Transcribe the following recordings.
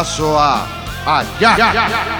bidazoa Aia!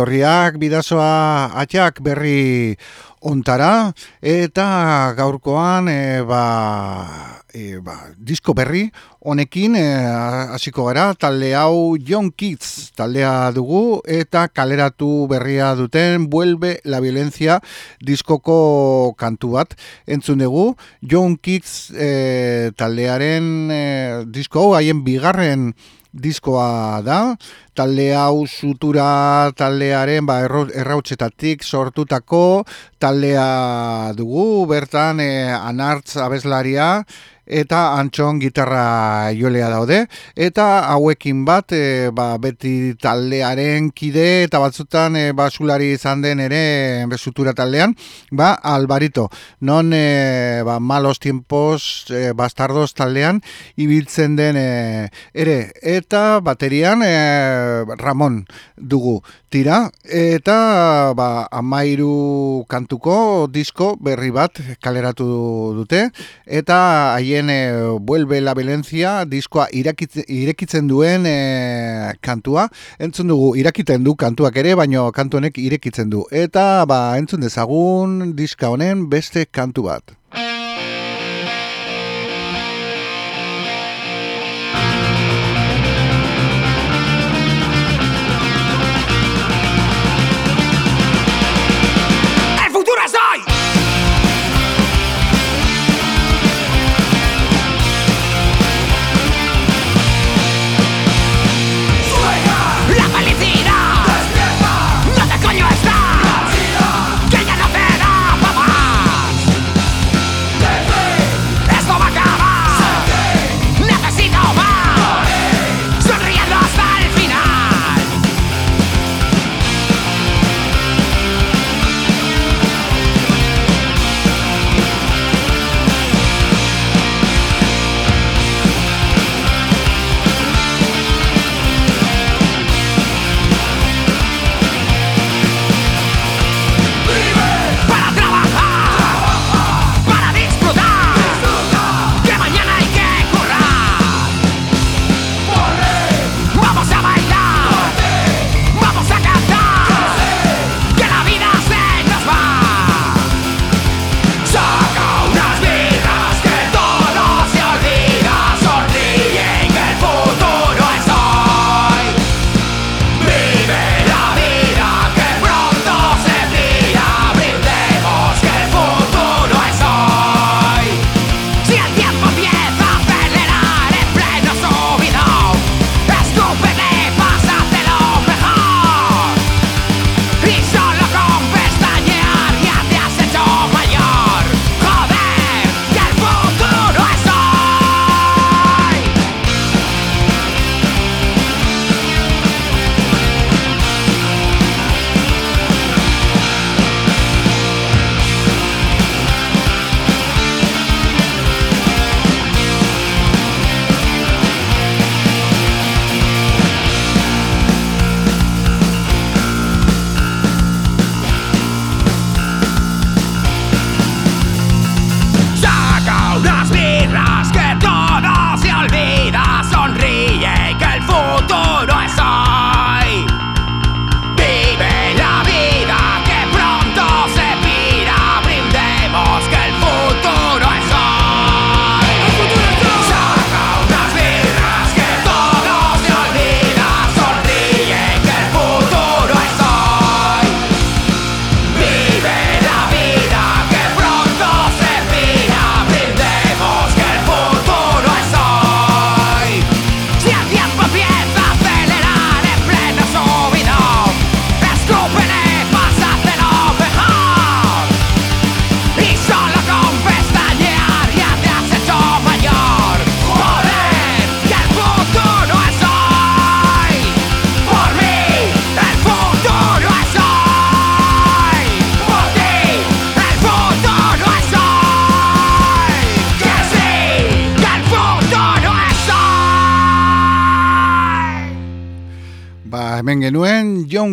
Etorriak bidazoa atxak berri ontara eta gaurkoan e, ba, e, ba, disko berri honekin e, hasiko gara talde hau John Kids taldea dugu eta kaleratu berria duten Vuelve la Violencia diskoko kantu bat entzun dugu. John Kids e, taldearen e, disko haien bigarren diskoa da, talde hau sutura taldearen ba, errautzetatik sortutako taldea dugu, bertan e, anartz abeslaria, eta antxon gitarra joelea daude. Eta hauekin bat e, ba, beti taldearen kide eta batzutan e, basulari izan den ere besutura taldean ba albarito non e, ba, malos tiempos e, bastardos taldean ibiltzen den e, ere. Eta baterian e, Ramon dugu tira. Eta ba, amairu kantuko disko berri bat kaleratu dute. Eta haien Eh, vuelve la violencia diskoa irekitzen duen e, kantua. Entzun dugu irakiten du kantuak ere baino kantu honek irekitzen du. Eta ba entzun dezagun diska honen beste kantu bat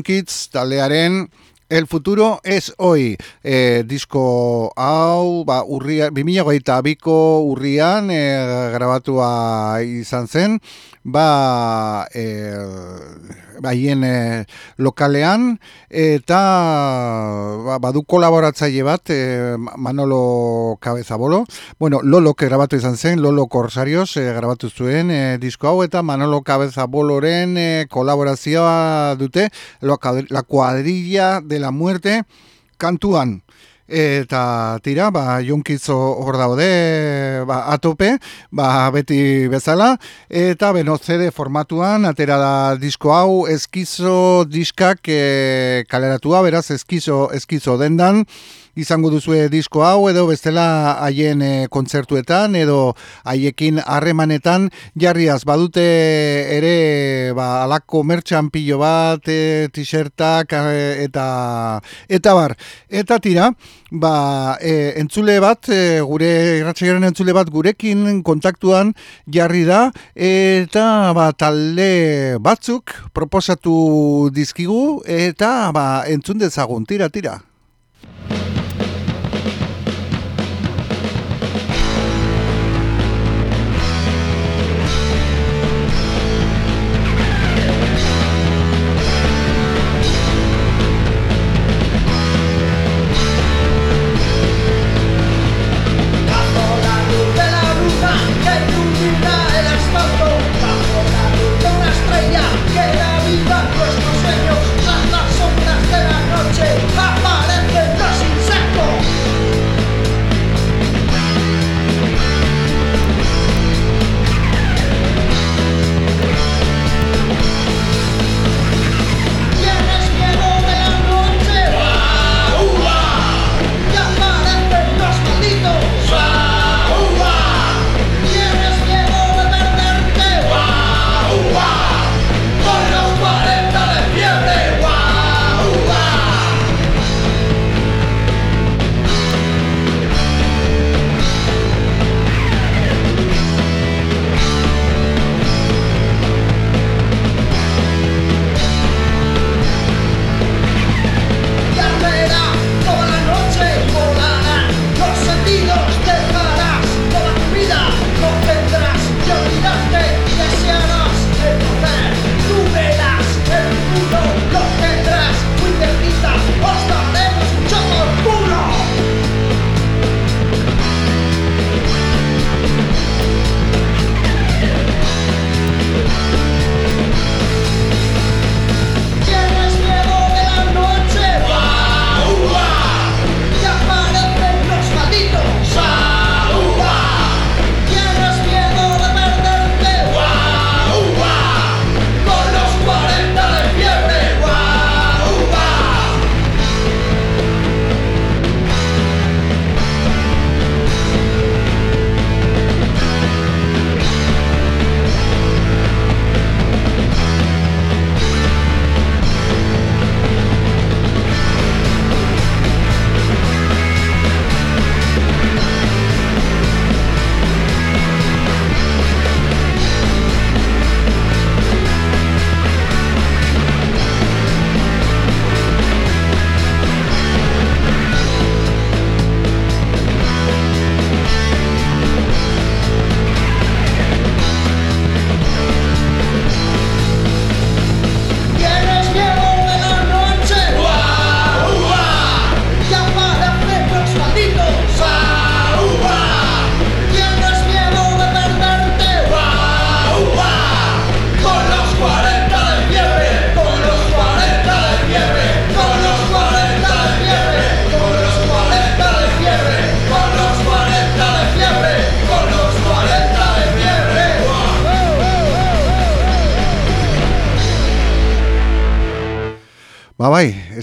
Kids taldearen El futuro es hoy. E, disko hau, ba, urria, 2008 biko urrian e, grabatua izan zen, ba, e, haien e, lokalean eta ba, badu kolaboratzaile bat e, Manolo Cabezabolo. Bueno, Lolo grabatu izan zen Lolo Corsarios e, grabatu zuen e, disko hau eta Manolo Cabezaboloren e, kolaborazioa dute la cuadrilla de la muerte kantuan eta tira, ba, jonkitzo hor daude ba, atope, ba, beti bezala, eta beno CD formatuan, atera da disko hau, eskizo diskak e, kaleratua, beraz, eskizo, eskizo dendan, izango duzue disko hau edo bestela haien e, kontzertuetan edo haiekin harremanetan jarriaz badute ere ba alako merchan pilo bat e, t-shirtak e, eta eta bar. Eta tira ba e, entzule bat e, gure irratsaioaren entzule bat gurekin kontaktuan jarri da eta ba talde batzuk proposatu dizkigu eta ba entzun dezagun. Tira tira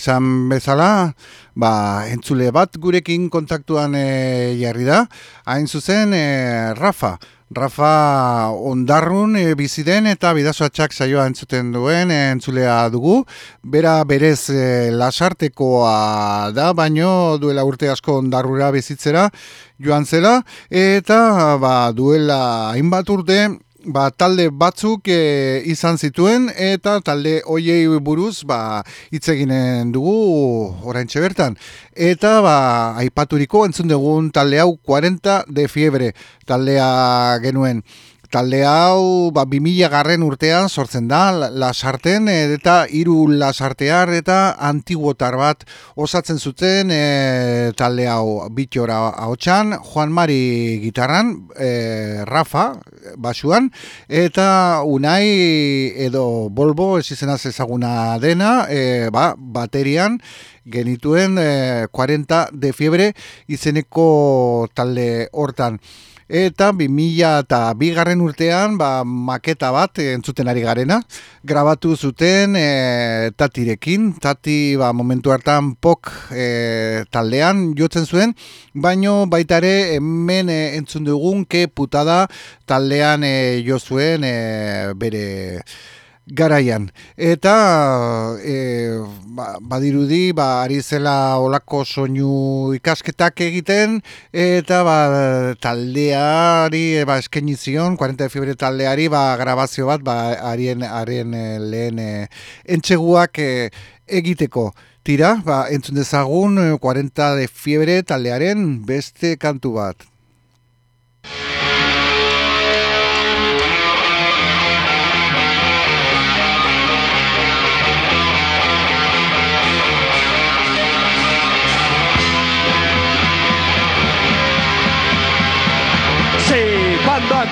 esan bezala, ba, entzule bat gurekin kontaktuan e, jarri da, hain zuzen e, Rafa. Rafa ondarrun e, bizi den eta bidazoatxak saioa entzuten duen e, entzulea dugu. Bera berez e, lasartekoa da, baino duela urte asko ondarrura bizitzera joan zela. Eta ba, duela hainbat urte ba, talde batzuk e, izan zituen eta talde hoiei buruz ba hitz eginen dugu orain bertan. Eta ba aipaturiko entzun dugun talde hau 40 de fiebre taldea genuen Talde hau, ba, 2000 garren urtean sortzen da, lasarten, eta hiru lasartear eta antiguotar bat osatzen zuten e, talde hau bitxora txan, Juan Mari gitarran, e, Rafa, basuan, eta unai edo bolbo, ez izanaz ezaguna dena, e, ba, baterian, genituen e, 40 de fiebre izeneko talde hortan. Eta 2000 eta bigarren urtean ba, maketa bat entzuten ari garena. Grabatu zuten e, tatirekin, tati ba, momentu hartan pok e, taldean jotzen zuen, baino baita ere hemen e, entzun dugun ke putada taldean e, jo zuen e, bere garaian. Eta e, ba, badirudi, ba, ari zela olako soinu ikasketak egiten, eta ba, taldeari e, ba, eskenizion, 40 fiebre taldeari, ba, grabazio bat, ba, arien, arien e, lehen e, entxeguak e, egiteko. Tira, ba, entzun dezagun 40 de fiebre taldearen beste kantu bat.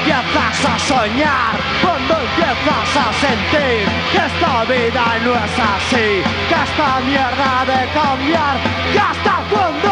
Empiezas a soñar, cuando empiezas a sentir que esta vida no es así, que esta mierda de cambiar, que hasta cuando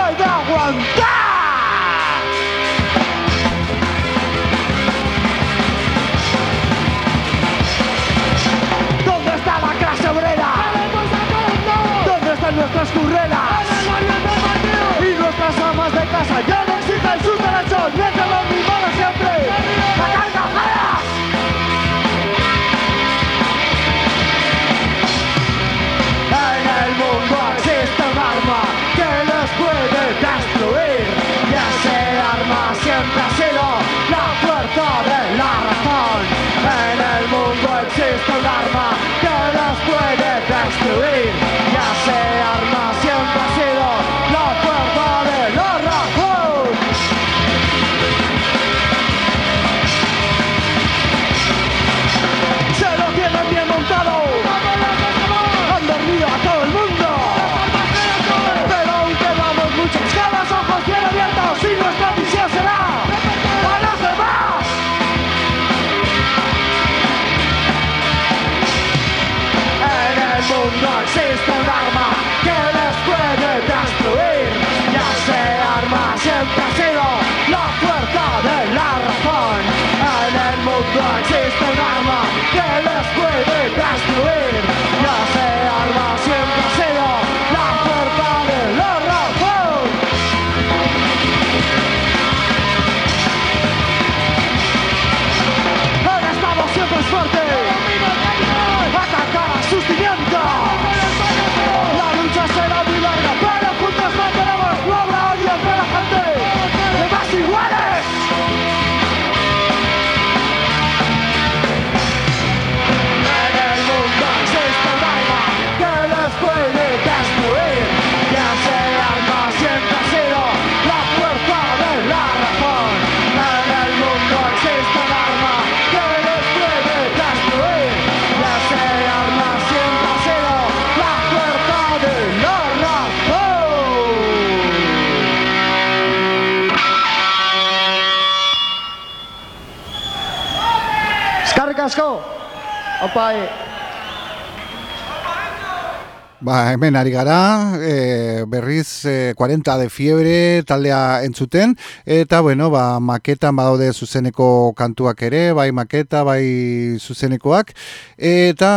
Opa, Ba, hemen ari gara, e, berriz e, 40 de fiebre taldea entzuten, eta bueno, ba, maketan badaude zuzeneko kantuak ere, bai maketa, bai zuzenekoak, eta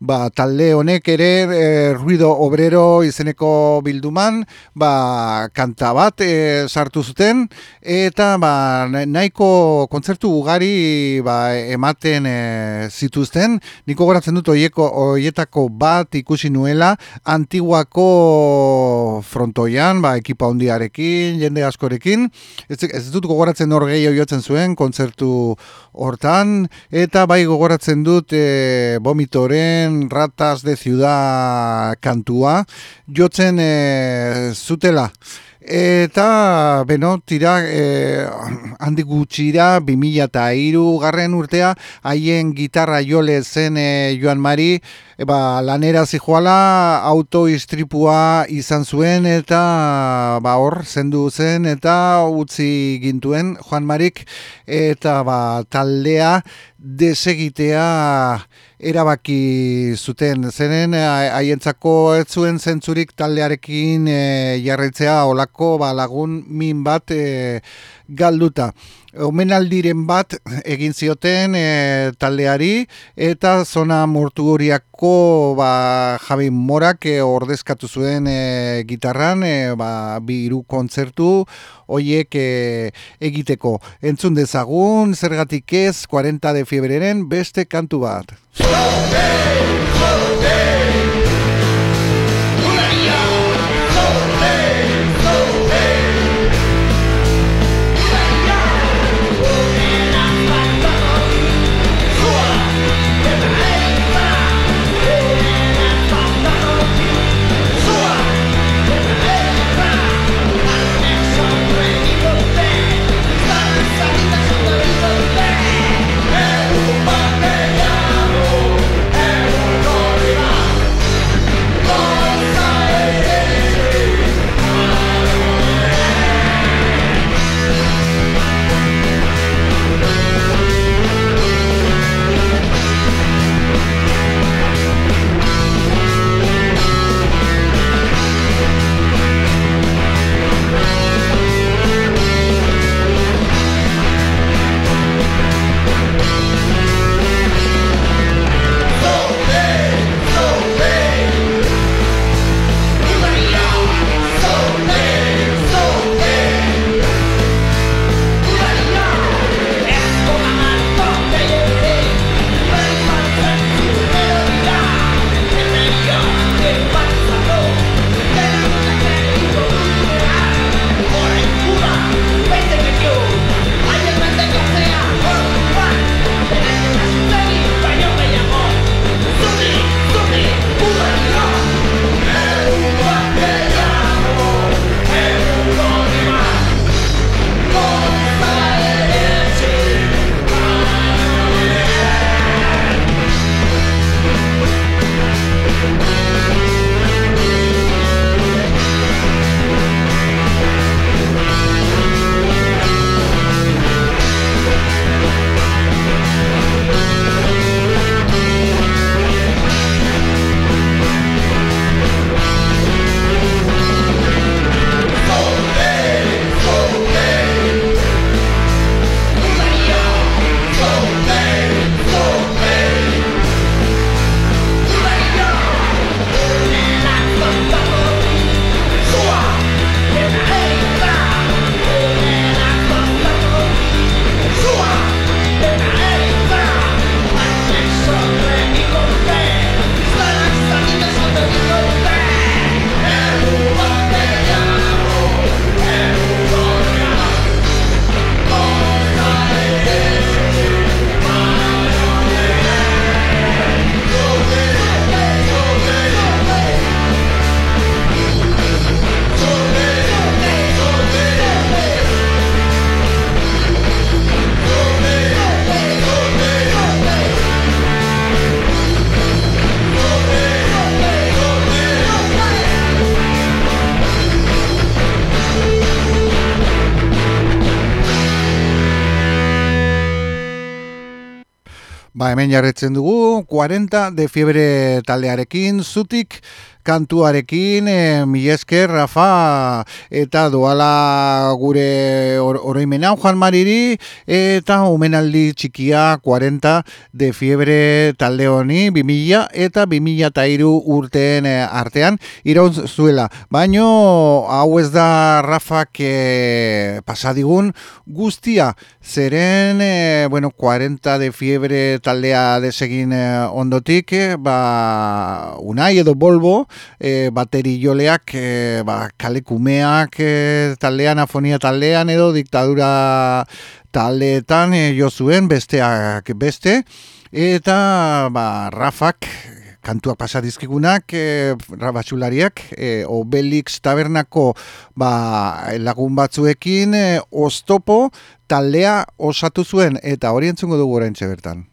ba, talde honek ere e, ruido obrero izeneko bilduman ba, kanta bat e, sartu zuten. Eta ba, nahiko kontzertu ugari ba, ematen e, zituzten. Niko goratzen dut oieko, oietako bat ikusi nuela antiguako frontoian, ba, ekipa hondiarekin, jende askorekin, ez, ez dut gogoratzen hor gehiago jotzen zuen, kontzertu hortan, eta bai gogoratzen dut e, vomitoren ratas de ciudad kantua, jotzen e, zutela. Eta, beno, tira, eh, handi gutxira, 2000 eta iru garren urtea, haien gitarra jole zen eh, Joan Mari, eba, lanera zijoala, autoistripua izan zuen, eta ba, hor, zendu zen, eta utzi gintuen Joan Marik, eta ba, taldea desegitea, erabaki zuten. Zenen haientzako ez zuen zentzurik taldearekin e, jarretzea olako ba, lagun min bat e, galduta. Omenaldiren bat egin zioten e, taldeari eta zona mortuguriako ba, Javi Morak e, ordezkatu zuen e, gitarran e, ba, bi iru kontzertu hoiek e, egiteko. Entzun dezagun, zergatik ez, 40 de fiebreren beste kantu bat. Hemen jarretzen dugu 40 de fiebre taldearekin zutik kantuarekin, e, mi esker, Rafa, eta doala gure or, oroimena Juan Mariri, eta omenaldi txikia 40 de fiebre talde honi, 2000 eta 2000 eta iru urteen e, artean, iraun zuela. Baino, hau ez da Rafak e, pasadigun guztia, zeren, e, bueno, 40 de fiebre taldea desegin e, ondotik, e, ba, unai edo bolbo, e, bateri joleak, e, ba, kalekumeak e, taldean, afonia taldean edo diktadura taldeetan e, jo zuen besteak beste eta ba, Rafak kantuak pasa dizkigunak e, rabatxulariak e, Obelix tabernako ba, lagun batzuekin e, oztopo taldea osatu zuen eta hori entzungo dugu orain bertan.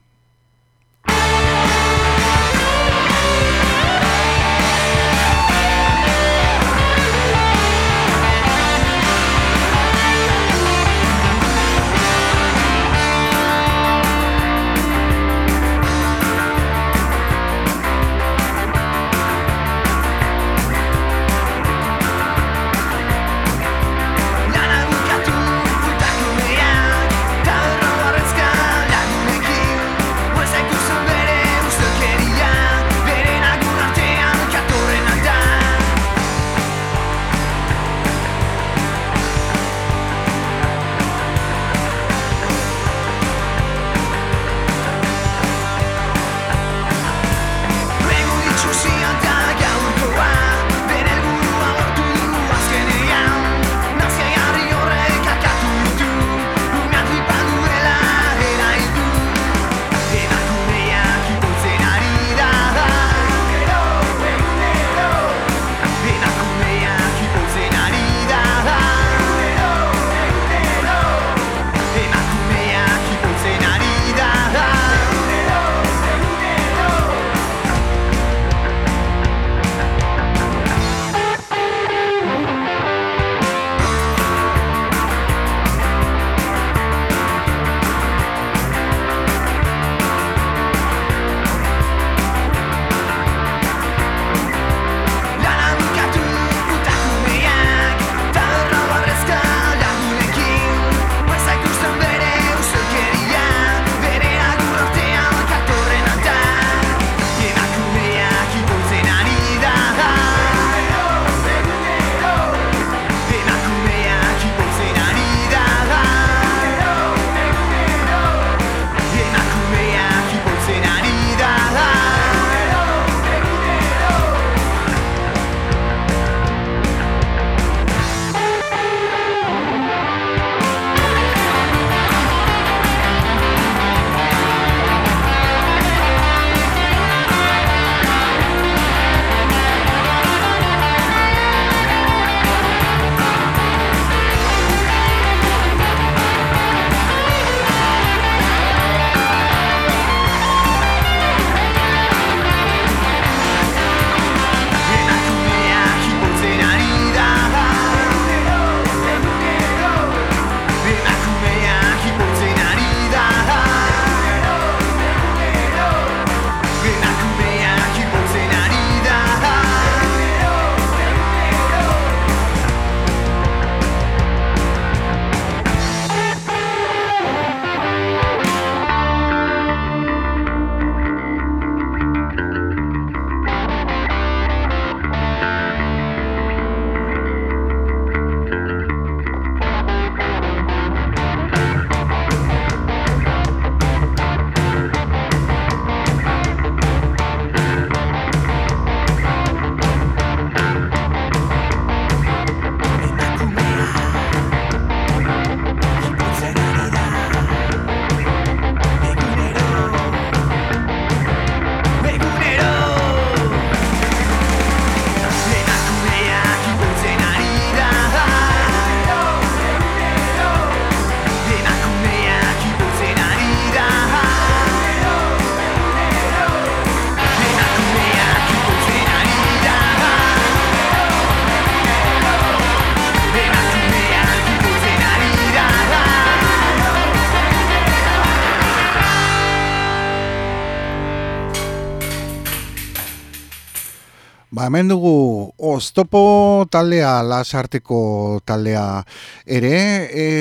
Hemen dugu oztopo taldea, lasarteko taldea ere,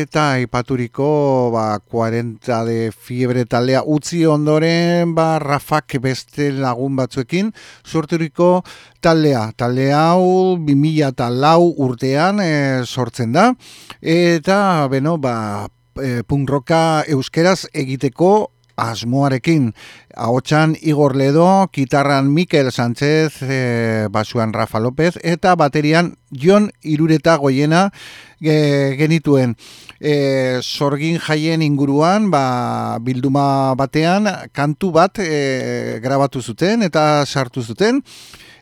eta ipaturiko ba, 40 de fiebre taldea utzi ondoren, ba, rafak beste lagun batzuekin, sorturiko taldea. Taldea hau 2000 eta lau urtean e, sortzen da, eta, beno, ba, e, punkroka euskeraz egiteko asmoarekin. Ahotsan Igor Ledo, kitarran Mikel Sánchez, e, basuan Rafa López, eta baterian Jon Irureta goiena e, genituen. E, sorgin jaien inguruan, ba, bilduma batean, kantu bat e, grabatu zuten eta sartu zuten.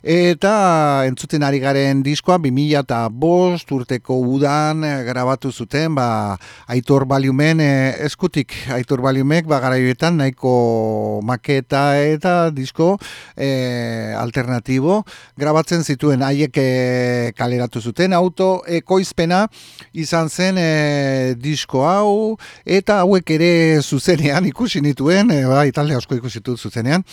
Eta entzuten ari garen diskoa 2000 eta bost urteko udan eh, grabatu zuten ba, Aitor Baliumen e, eskutik. Aitor Baliumek ba, garaioetan nahiko maketa eta disko e, alternatibo grabatzen zituen. Haiek kaleratu zuten. Auto ekoizpena izan zen e, disko hau eta hauek ere zuzenean ikusi nituen e, ba, italde asko ikusi zuzenean.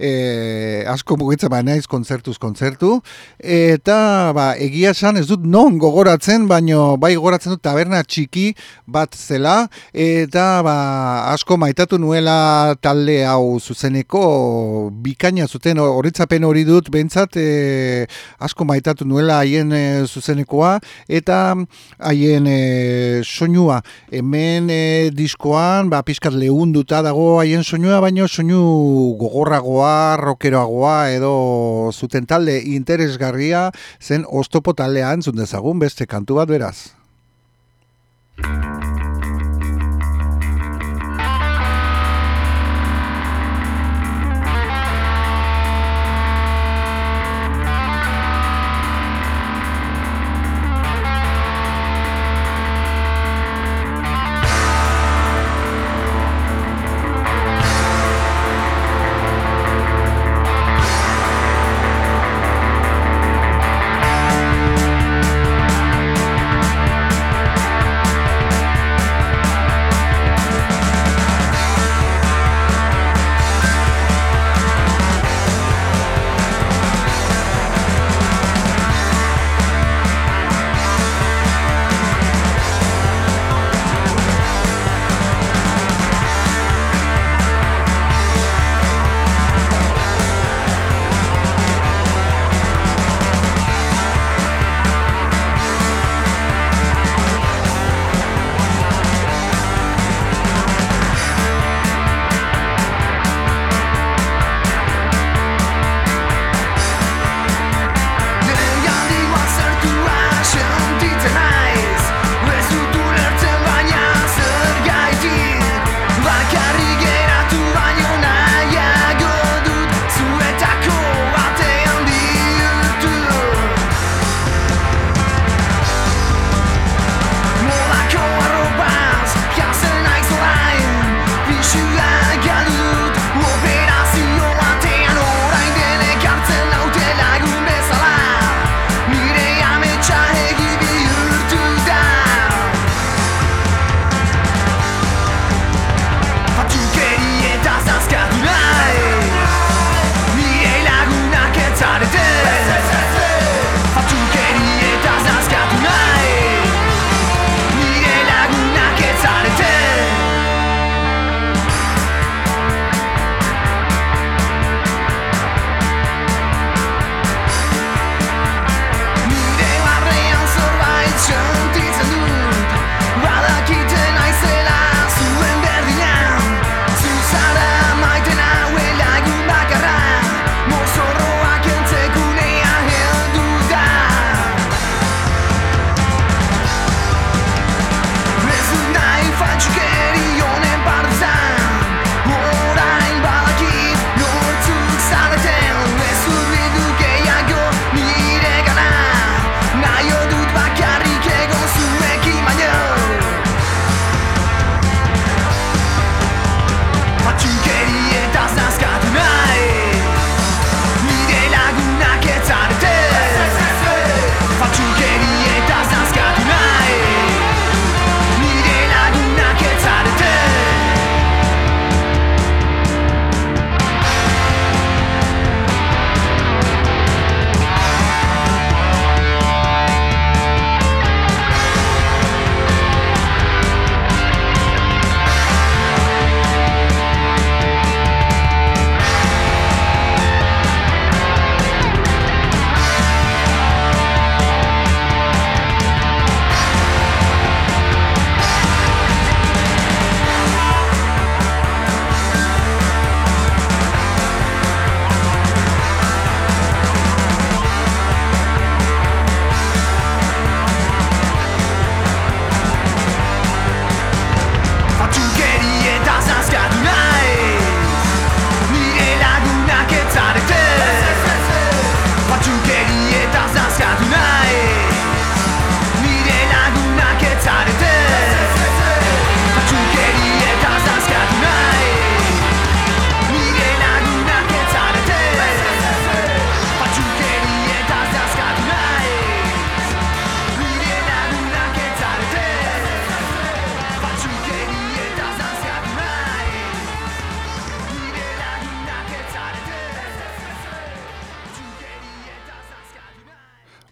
E, asko mugitzen ba naiz kontzertuz kontzertu. Eta ba, egia esan ez dut non gogoratzen baino bai gogoratzen dut taberna txiki bat zela. Eta ba, asko maitatu nuela talde hau zuzeneko bikaina zuten horitzapen hori dut bentsat e, asko maitatu nuela haien e, zuzenekoa. Eta haien e, soinua. Hemen e, diskoan ba, pizkat lehunduta dago haien soinua baino soinu gogorragoa rokeroagoa edo zuten talde interesgarria zen oztopo taldea entzun dezagun beste kantu bat beraz.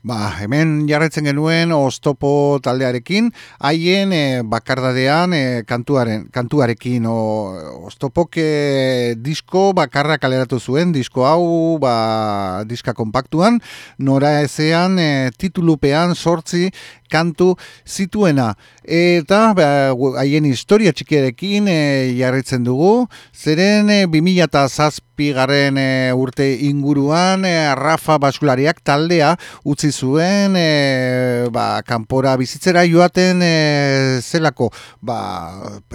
Ba, hemen jarretzen genuen oztopo taldearekin, haien e, bakardadean e, kantuaren, kantuarekin. O, oztopok e, disko bakarra kaleratu zuen, disko hau ba, diska kompaktuan, nora ezean e, titulupean sortzi kantu zituena. Eta ba, haien historia txikiarekin e, jarritzen dugu, zeren e, 2000 garen e, urte inguruan e, Rafa Basulariak taldea utzi zuen e, ba, kanpora bizitzera joaten e, zelako ba,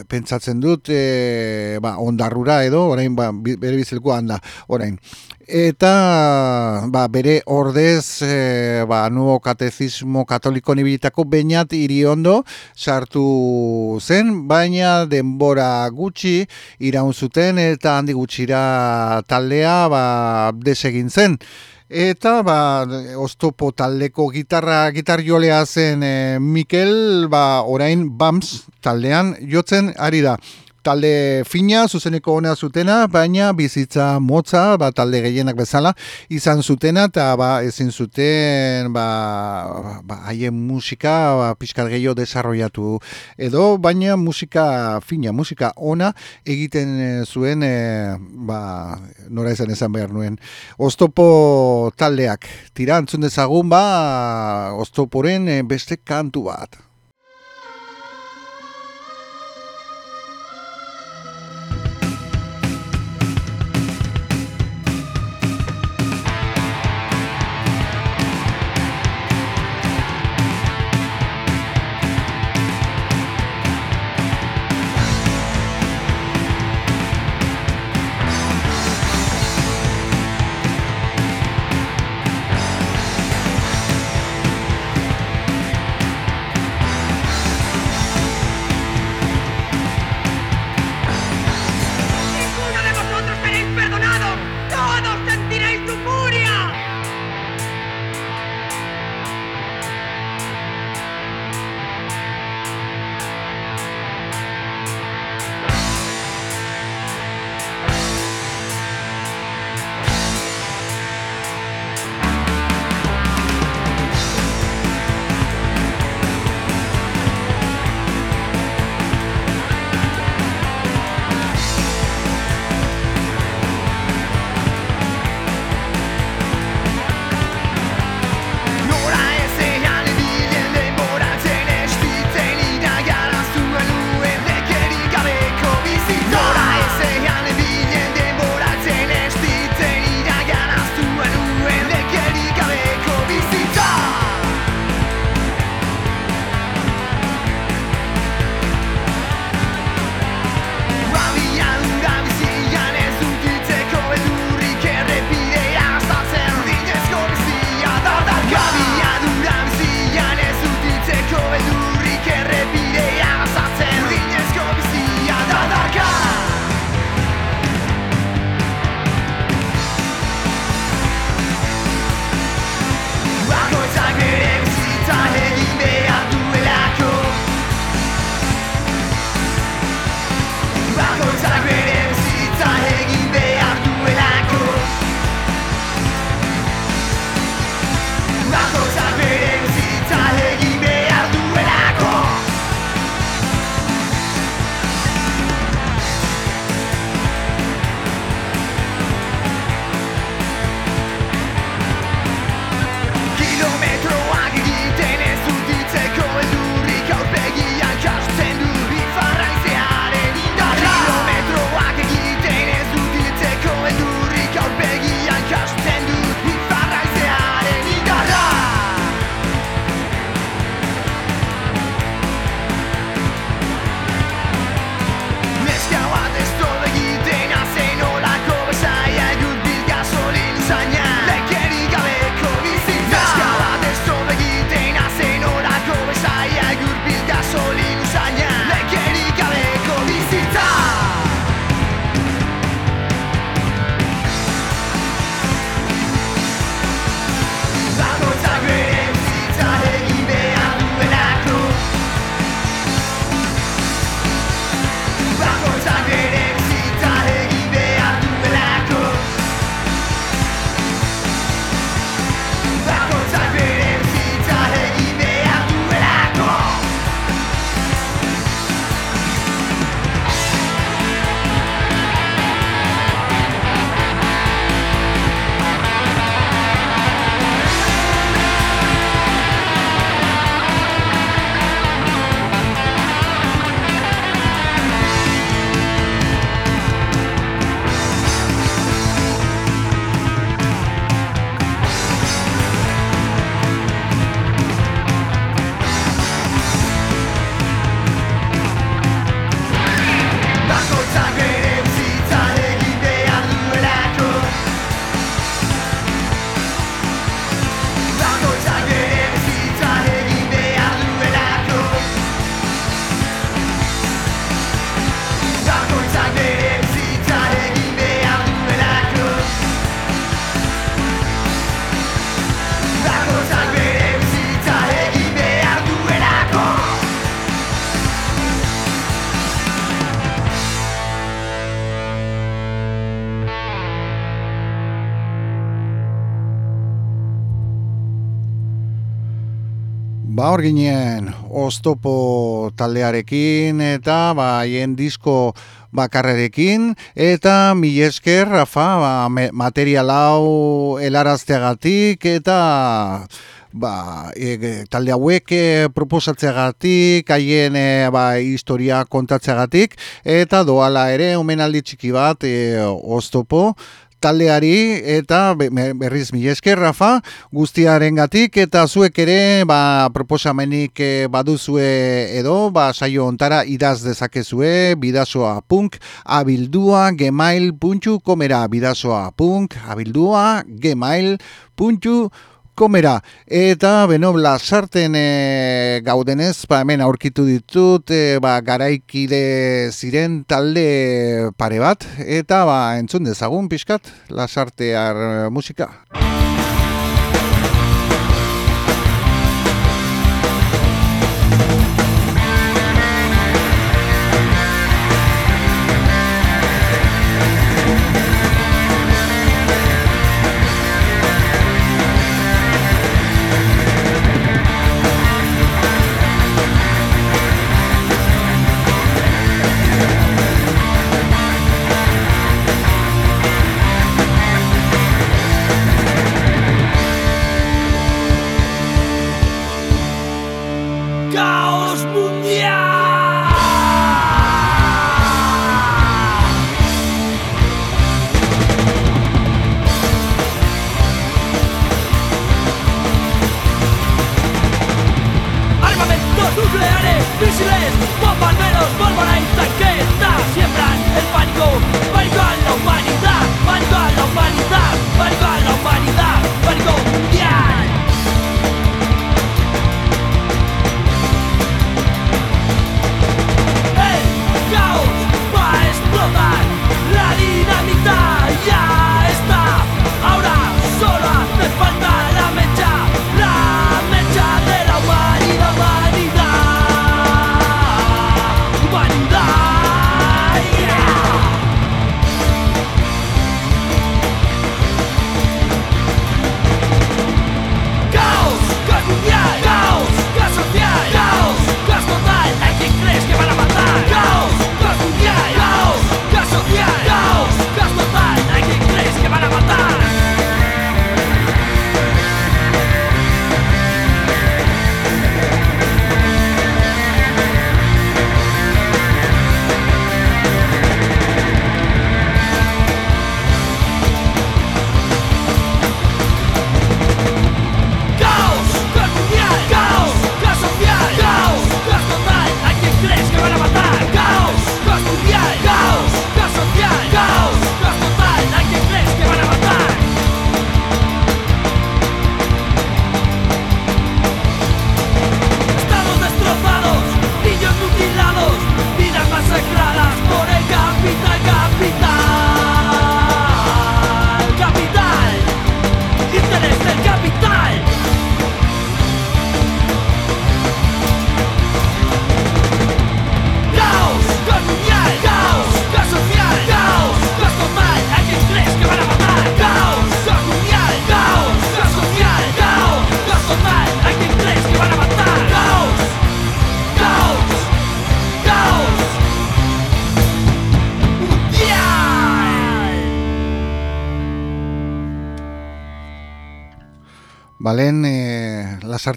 pentsatzen dut e, ba, ondarrura edo orain ba, bere bizelko handa orain eta ba, bere ordez e, ba, nuo katezismo katoliko nibilitako bainat iriondo sartu zen, baina denbora gutxi iraun zuten eta handi gutxira taldea ba, desegin zen. Eta ba, oztopo taldeko gitarra gitar jolea zen e, Mikel ba, orain BAMS taldean jotzen ari da talde fina, zuzeneko ona zutena, baina bizitza motza, ba, talde gehienak bezala, izan zutena, eta ba, ezin zuten, ba, ba, haien musika, ba, pixkat gehiago desarroiatu edo, baina musika fina, musika ona, egiten eh, zuen, e, ba, nora esan esan behar nuen, oztopo taldeak, tira, antzun dezagun, ba, oztoporen eh, beste kantu bat. Hor ginen oztopo taldearekin eta ba haien disko bakarrerekin. Eta mi esker Rafa ba, material hau helarazteagatik eta ba, e, talde hauek e, proposatzeagatik, haien e, ba, historia kontatzeagatik. Eta doala ere omenaldi txiki bat e, oztopo taldeari eta berriz mi esker Rafa guztiaren gatik eta zuek ere ba, proposamenik eh, baduzue edo ba, saio ontara idaz dezakezue bidazoa punk abildua komera bidazoa punk abildua puntxu komera. Eta beno, lasarten e, gaudenez, ba, hemen aurkitu ditut, e, ba, garaikide ziren talde pare bat, eta ba, entzun dezagun pixkat, lasartear e, musika.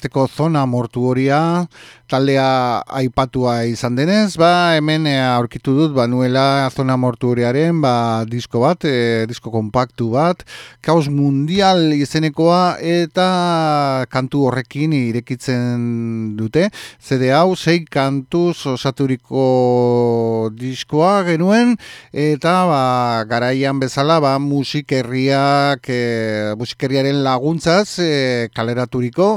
Lasarteko zona mortuoria, taldea aipatua izan denez, ba, hemen e, aurkitu dut, ba, nuela zona mortuoriaren, ba, disko bat, e, disko kompaktu bat, kaos mundial izenekoa eta kantu horrekin irekitzen dute, zede hau, sei kantu osaturiko diskoa genuen, eta ba, garaian bezala, ba, musikerriak, e, musikerriaren laguntzaz, e, kaleraturiko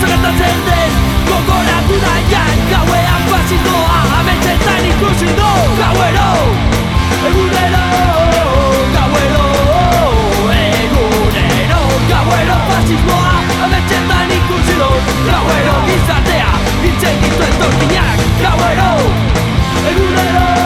zer gertatzen den Gogoratu nahian gauean pasi doa Ametxetan ikusi do Gauero, egunero Gauero, egunero. Gauero fasismoa ametxetan ikusi do Gauero gizartea, ditzen ditu etorkinak. Gauero, egunero.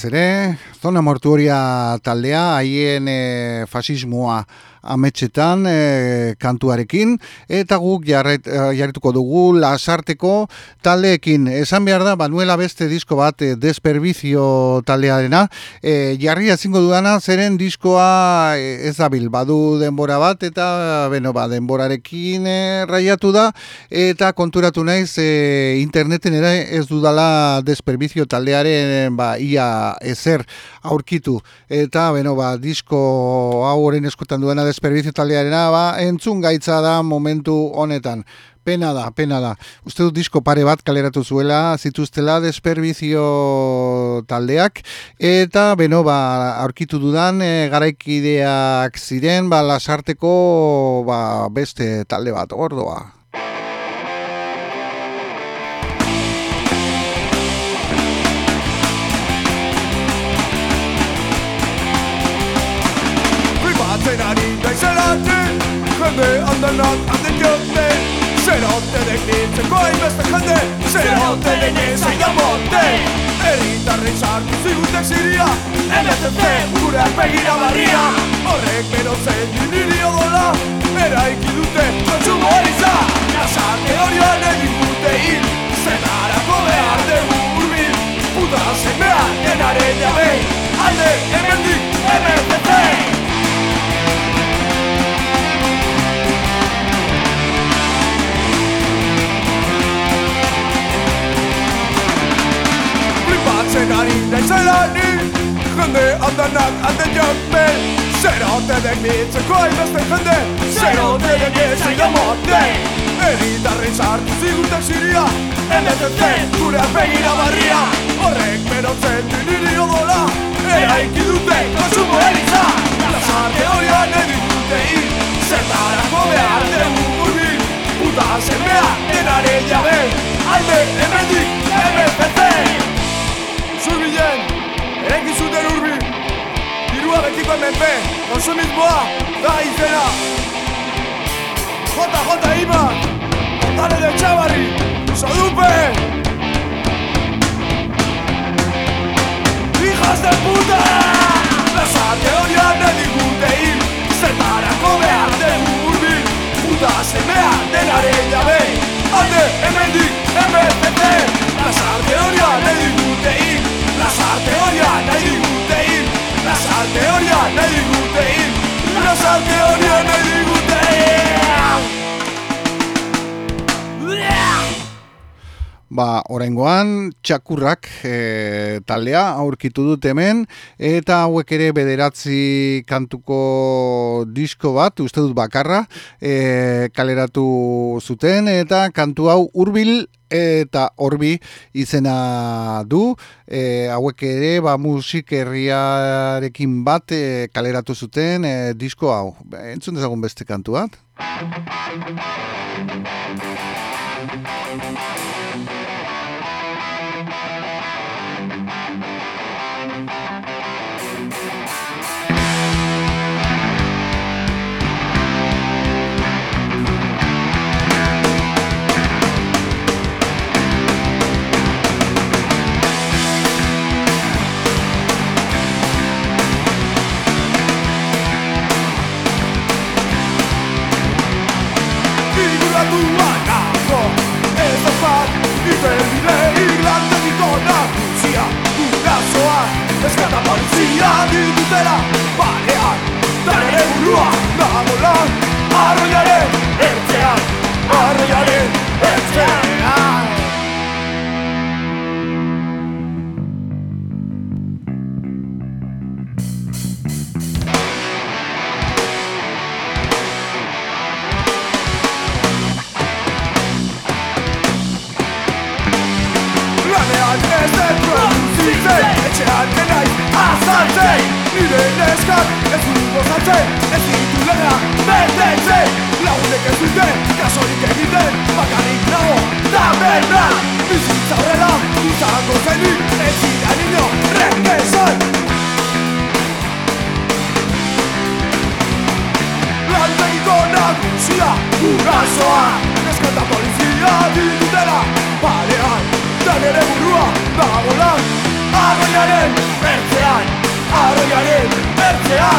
Σερέ, ζώνα μορτυρία ταλεά; Ή είναι φασισμούα; ametxetan e, kantuarekin, eta guk jarret, eh, jarrituko dugu lasarteko taldeekin. Esan behar da, Manuela beste disko bat e, desperbizio taldearena, e, jarri azingo dudana, zeren diskoa ez dabil, badu denbora bat, eta beno, ba, denborarekin e, raiatu da, eta konturatu naiz e, interneten ere ez dudala desperbizio taldearen ba, ia ezer aurkitu. Eta, beno, ba, disko hau horren eskutan duena desperbizio taldearena, ba, entzun gaitza da momentu honetan. Pena da, pena da. Uste dut disko pare bat kaleratu zuela, zituztela desperbizio taldeak, eta, beno, ba, aurkitu dudan, e, garaikideak ziren, ba, lasarteko, ba, beste talde bat, ordoa. Jende handanak handen jote Zer haute dek nintzeko hainbeste jende Zer haute dek nintzen jamote Erritarren sartu zigutek ziria Emetzen zen gure begira barria Horrek berotzen du ari naizela ni Jende handanak handen jote Zer hote dek nitzeko hainbeste jende Zer hote dek nitzen jamote Eritarri sartu zigutek ziria Emetzen zen gure begira barria Horrek berotzen du niri odola Eraiki dute konsumo elitza Lazarte horian egin dute hil Zertarako behar dugu urbil Puta zenbea denaren jabe Alde emendik MPC zurbilen, erenki zuten urbi Dirua betiko emenpe, konsumismoa, da izena Jota, jota, ima, kontale de txabarri, sodupe Hijas de puta! Lazarte horian edigute hil, zertarako behar den urbi. Puta zemea denaren jabe, alde, hemendik, hemen, bete Lazarte horian edigute hil, Lasarte horia nahi digute hil Lasarte horia nahi digute hil Lasarte horia nahi digute Ba, oraingoan txakurrak e, taldea aurkitu dut hemen eta hauek ere bederatzi kantuko disko bat, uste dut bakarra, e, kaleratu zuten eta kantu hau hurbil eta horbi izena du e, hauek ere ba, musik herriarekin bat e, kaleratu zuten e, disko hau. Entzun dezagun beste kantu bat? Eskata polizia ditutela Balean, danere burua Nagolan, arroiaren Ertzean, arroiaren Ertzean Nire neskak ez du gozatzen Ez ditu lehena betetzen Lagunek ez dute kasorik egiten Bakarrik nago da berna Bizitza horrela izango zenik Ez zira nino rekesan Lantegiko nagusia Urazoa Neskata polizia ditutela Parean Dan ere burua dagolan Arroiaren ertzean Arroiaren ertzean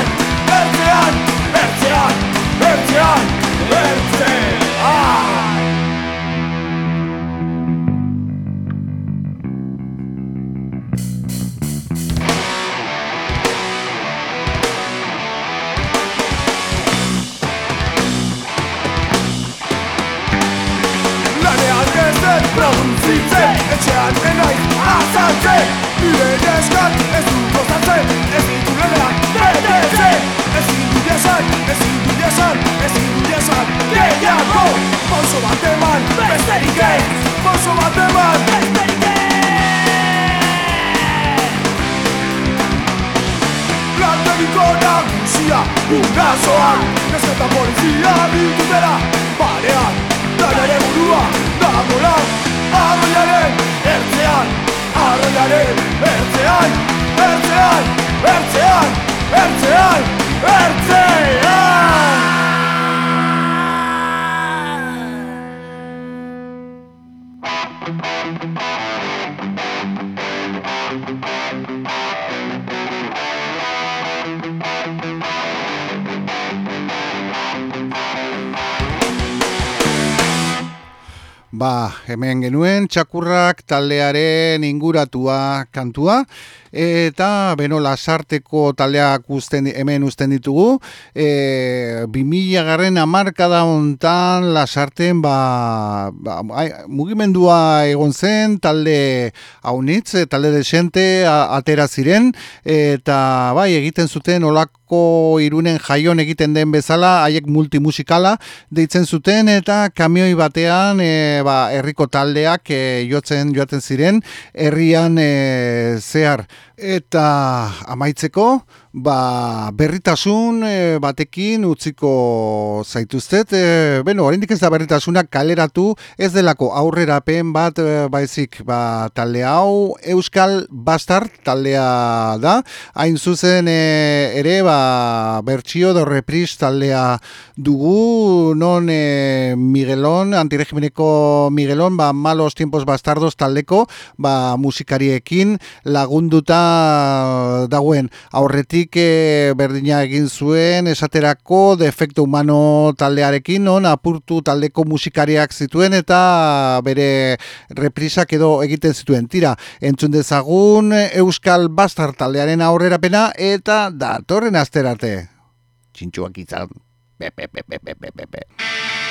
txakurrak taldearen inguratua kantua eta beno lasarteko taldeak usten, hemen uzten ditugu. E, 2000 garren amarkada hontan lasarten ba, ba, mugimendua egon zen talde haunitz, talde desente atera ziren eta bai egiten zuten olako irunen jaion egiten den bezala haiek multimusikala deitzen zuten eta kamioi batean e, ba, herriko taldeak e, jotzen joaten ziren herrian e, zehar. Eta amaitzeko ba, berritasun e, batekin utziko zaituztet. E, bueno, oraindik ez da berritasunak kaleratu ez delako aurrerapen bat e, baizik ba, talde hau Euskal Bastard taldea da. Hain zuzen e, ere ba, bertsio do repris taldea dugu non e, Miguelon, antiregimeneko Miguelon, ba, malos tiempos bastardos taldeko ba, musikariekin lagunduta dagoen aurretik aldetik e, berdina egin zuen esaterako defekto humano taldearekin non? Apurtu taldeko musikariak zituen eta bere reprisak edo egiten zituen. Tira entzun dezagun Euskal Bastar taldearen aurrerapena eta datorren asterate txintxuak izan. Be, be, be, be, be, be.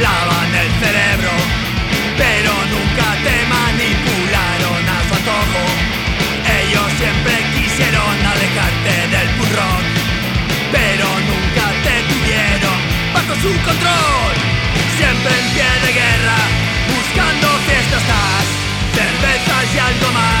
Lavan el cerebro, pero nunca te manipularon a su antojo. Ellos siempre quisieron alejarte del burrón, pero nunca te tuvieron bajo su control. Siempre en pie de guerra, buscando fiestas, cervezas y algo más,